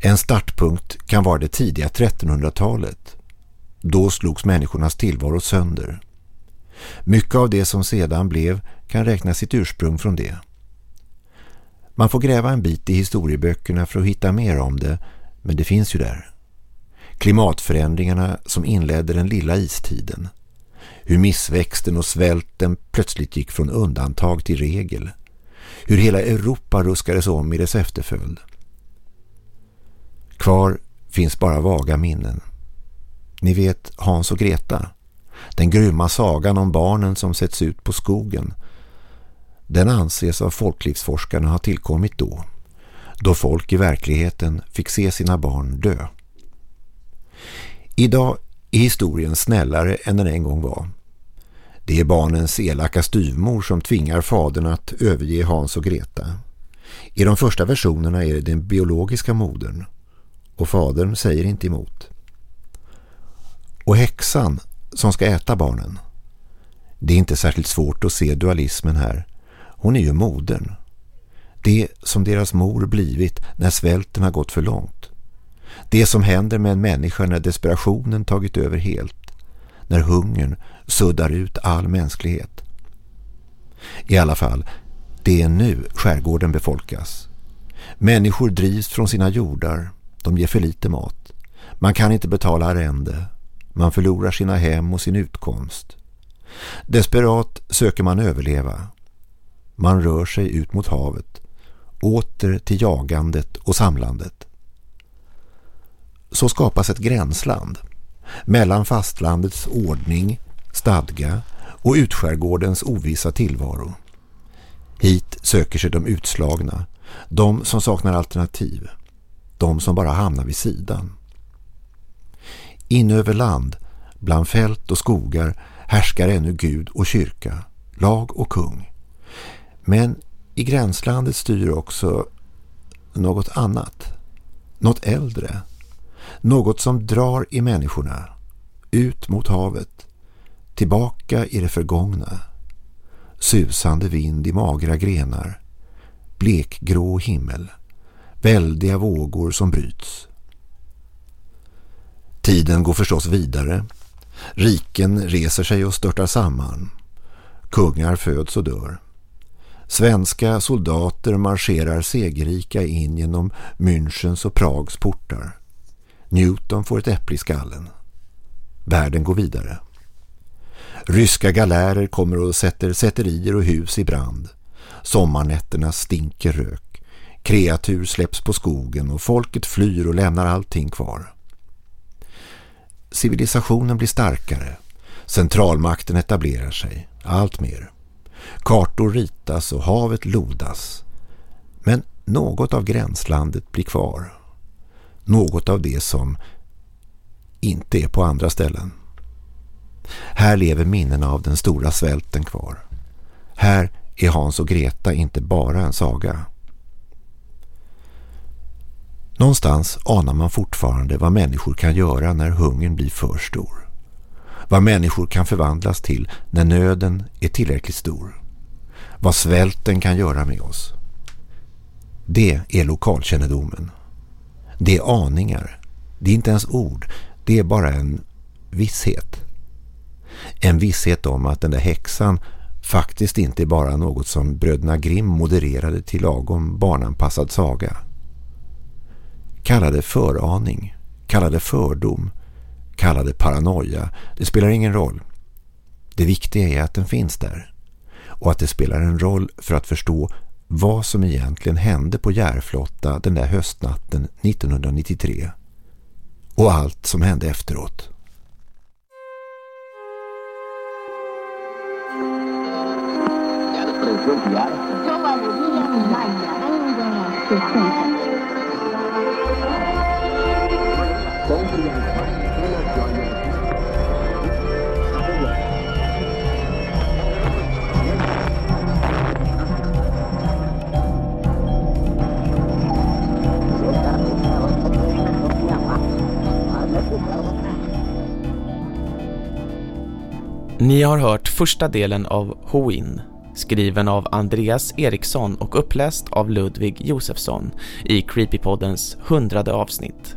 En startpunkt kan vara det tidiga 1300-talet. Då slogs människornas tillvaro sönder. Mycket av det som sedan blev kan räkna sitt ursprung från det. Man får gräva en bit i historieböckerna för att hitta mer om det men det finns ju där. Klimatförändringarna som inledde den lilla istiden. Hur missväxten och svälten plötsligt gick från undantag till regel. Hur hela Europa ruskades om i dess efterföljd. Kvar finns bara vaga minnen. Ni vet Hans och Greta. Den grymma sagan om barnen som sätts ut på skogen. Den anses av folklivsforskarna ha tillkommit då, då folk i verkligheten fick se sina barn dö. Idag är historien snällare än den en gång var. Det är barnens elaka styvmor som tvingar fadern att överge Hans och Greta. I de första versionerna är det den biologiska modern och fadern säger inte emot. Och häxan som ska äta barnen. Det är inte särskilt svårt att se dualismen här. Hon är ju modern. Det som deras mor blivit när svälten har gått för långt. Det som händer med en människa när desperationen tagit över helt. När hungern suddar ut all mänsklighet. I alla fall, det är nu skärgården befolkas. Människor drivs från sina jordar. De ger för lite mat. Man kan inte betala arrende. Man förlorar sina hem och sin utkomst. Desperat söker man överleva. Man rör sig ut mot havet. Åter till jagandet och samlandet. Så skapas ett gränsland mellan fastlandets ordning, stadga och utskärgårdens ovissa tillvaro. Hit söker sig de utslagna, de som saknar alternativ, de som bara hamnar vid sidan. In över land, bland fält och skogar härskar ännu Gud och kyrka, lag och kung. Men i gränslandet styr också något annat, något äldre, något som drar i människorna, ut mot havet, tillbaka i det förgångna. Susande vind i magra grenar, blekgrå himmel, väldiga vågor som bryts. Tiden går förstås vidare. Riken reser sig och störtar samman. Kungar föds och dör. Svenska soldater marscherar segerrika in genom Münchens och Prags portar. Newton får ett äpple i skallen. Världen går vidare. Ryska galärer kommer och sätter sätterier och hus i brand. Sommarnätterna stinker rök. Kreatur släpps på skogen och folket flyr och lämnar allting kvar. Civilisationen blir starkare. Centralmakten etablerar sig. Allt mer. Kartor ritas och havet lodas. Men något av gränslandet blir kvar. Något av det som inte är på andra ställen. Här lever minnena av den stora svälten kvar. Här är Hans och Greta inte bara en saga. Någonstans anar man fortfarande vad människor kan göra när hungern blir för stor. Vad människor kan förvandlas till när nöden är tillräckligt stor. Vad svälten kan göra med oss. Det är lokalkännedomen. Det är aningar. Det är inte ens ord. Det är bara en visshet. En visshet om att den där häxan faktiskt inte är bara något som bröderna Grimm modererade till lagom barnanpassad saga. Kalla det föraning, kalla det fördom, kalla det paranoia. Det spelar ingen roll. Det viktiga är att den finns där. Och att det spelar en roll för att förstå vad som egentligen hände på Järflotta den där höstnatten 1993. Och allt som hände efteråt. Ni har hört första delen av Hoin, skriven av Andreas Eriksson och uppläst av Ludvig Josefsson i Creepypoddens hundrade avsnitt.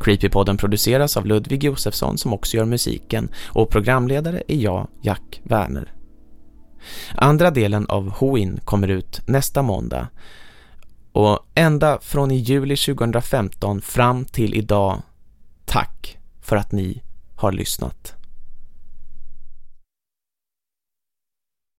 Creepypodden produceras av Ludvig Josefsson som också gör musiken och programledare är jag, Jack Werner. Andra delen av Hoin kommer ut nästa måndag och ända från i juli 2015 fram till idag, tack för att ni har lyssnat.